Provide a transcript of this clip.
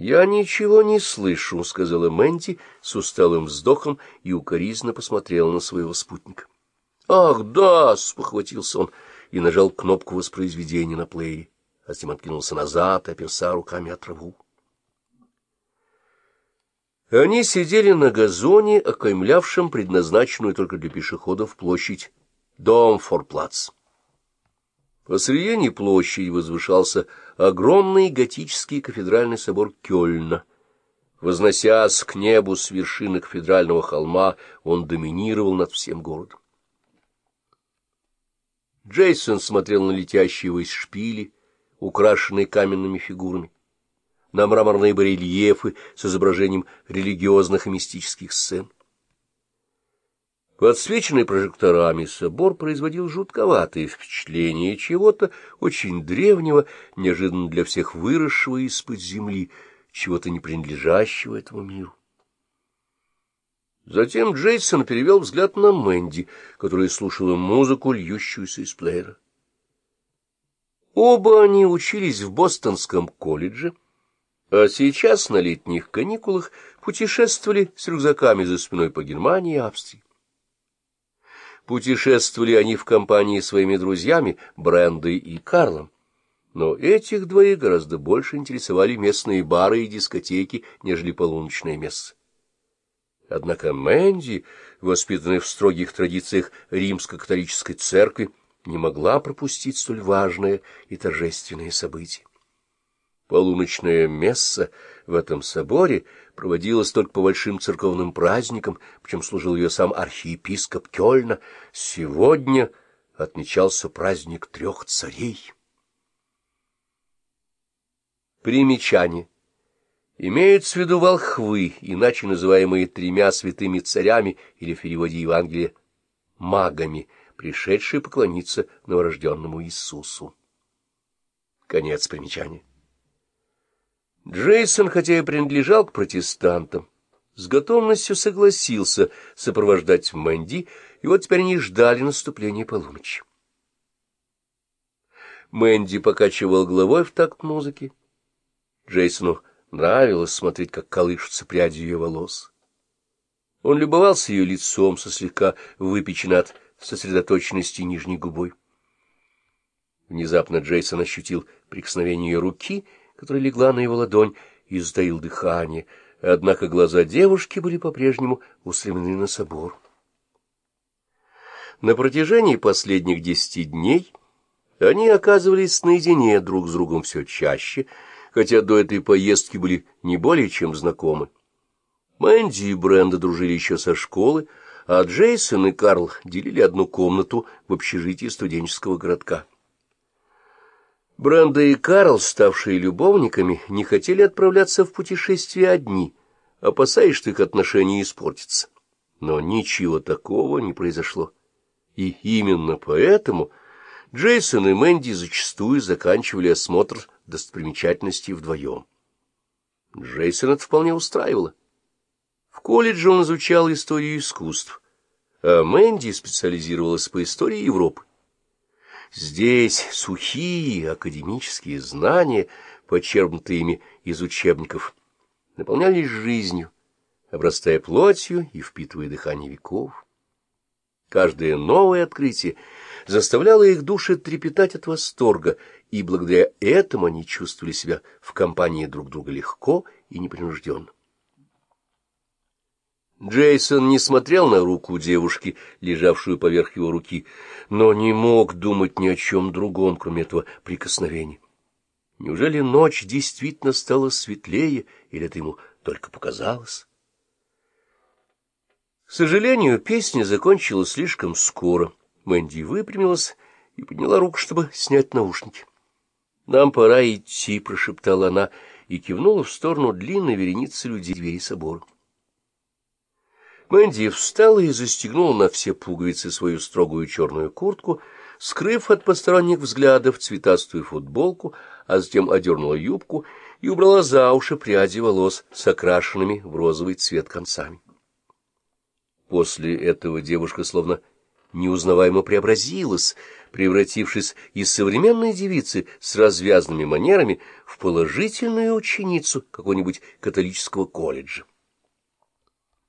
«Я ничего не слышу», — сказала Мэнди с усталым вздохом и укоризненно посмотрела на своего спутника. «Ах, да!» — спохватился он и нажал кнопку воспроизведения на плеере, а затем откинулся назад, оперся руками от траву. Они сидели на газоне, окаймлявшем предназначенную только для пешеходов площадь Домфорплац. Посредине площади возвышался огромный готический кафедральный собор Кёльна. Возносясь к небу с вершины кафедрального холма, он доминировал над всем городом. Джейсон смотрел на летящие ввысь шпили, украшенные каменными фигурами, на мраморные барельефы с изображением религиозных и мистических сцен. Подсвеченный прожекторами собор производил жутковатое впечатление чего-то очень древнего, неожиданно для всех выросшего из-под земли, чего-то не принадлежащего этому миру. Затем Джейсон перевел взгляд на Мэнди, которая слушала музыку, льющуюся из плеера. Оба они учились в Бостонском колледже, а сейчас на летних каникулах путешествовали с рюкзаками за спиной по Германии и Австрии. Путешествовали они в компании своими друзьями Брендой и Карлом. Но этих двоих гораздо больше интересовали местные бары и дискотеки, нежели полуночное место. Однако Мэнди, воспитанная в строгих традициях римско-католической церкви, не могла пропустить столь важное и торжественное событие. Полуночное месса в этом соборе проводилось только по большим церковным праздникам, причем служил ее сам архиепископ Кёльна. Сегодня отмечался праздник трех царей. Примечание. Имеются в виду волхвы, иначе называемые тремя святыми царями или в переводе Евангелия магами, пришедшие поклониться новорожденному Иисусу. Конец примечания. Джейсон, хотя и принадлежал к протестантам, с готовностью согласился сопровождать Мэнди, и вот теперь они ждали наступления полуночи. Мэнди покачивал головой в такт музыки. Джейсону нравилось смотреть, как колышутся пряди ее волос. Он любовался ее лицом со слегка выпеченной от сосредоточенности нижней губой. Внезапно Джейсон ощутил прикосновение ее руки — которая легла на его ладонь, и затаил дыхание, однако глаза девушки были по-прежнему устремлены на собор. На протяжении последних десяти дней они оказывались наедине друг с другом все чаще, хотя до этой поездки были не более чем знакомы. Мэнди и Бренда дружили еще со школы, а Джейсон и Карл делили одну комнату в общежитии студенческого городка. Бранда и Карл, ставшие любовниками, не хотели отправляться в путешествие одни, опасаясь, что их отношения испортятся. Но ничего такого не произошло. И именно поэтому Джейсон и Мэнди зачастую заканчивали осмотр достопримечательностей вдвоем. Джейсон это вполне устраивало. В колледже он изучал историю искусств, а Мэнди специализировалась по истории Европы. Здесь сухие академические знания, почерпнутые ими из учебников, наполнялись жизнью, обрастая плотью и впитывая дыхание веков. Каждое новое открытие заставляло их души трепетать от восторга, и благодаря этому они чувствовали себя в компании друг друга легко и непринужденно. Джейсон не смотрел на руку девушки, лежавшую поверх его руки, но не мог думать ни о чем другом, кроме этого прикосновения. Неужели ночь действительно стала светлее, или это ему только показалось? К сожалению, песня закончилась слишком скоро. Мэнди выпрямилась и подняла руку, чтобы снять наушники. — Нам пора идти, — прошептала она и кивнула в сторону длинной вереницы людей двери собора. Мэнди встала и застегнула на все пуговицы свою строгую черную куртку, скрыв от посторонних взглядов цветастую футболку, а затем одернула юбку и убрала за уши пряди волос с окрашенными в розовый цвет концами. После этого девушка словно неузнаваемо преобразилась, превратившись из современной девицы с развязными манерами в положительную ученицу какого-нибудь католического колледжа.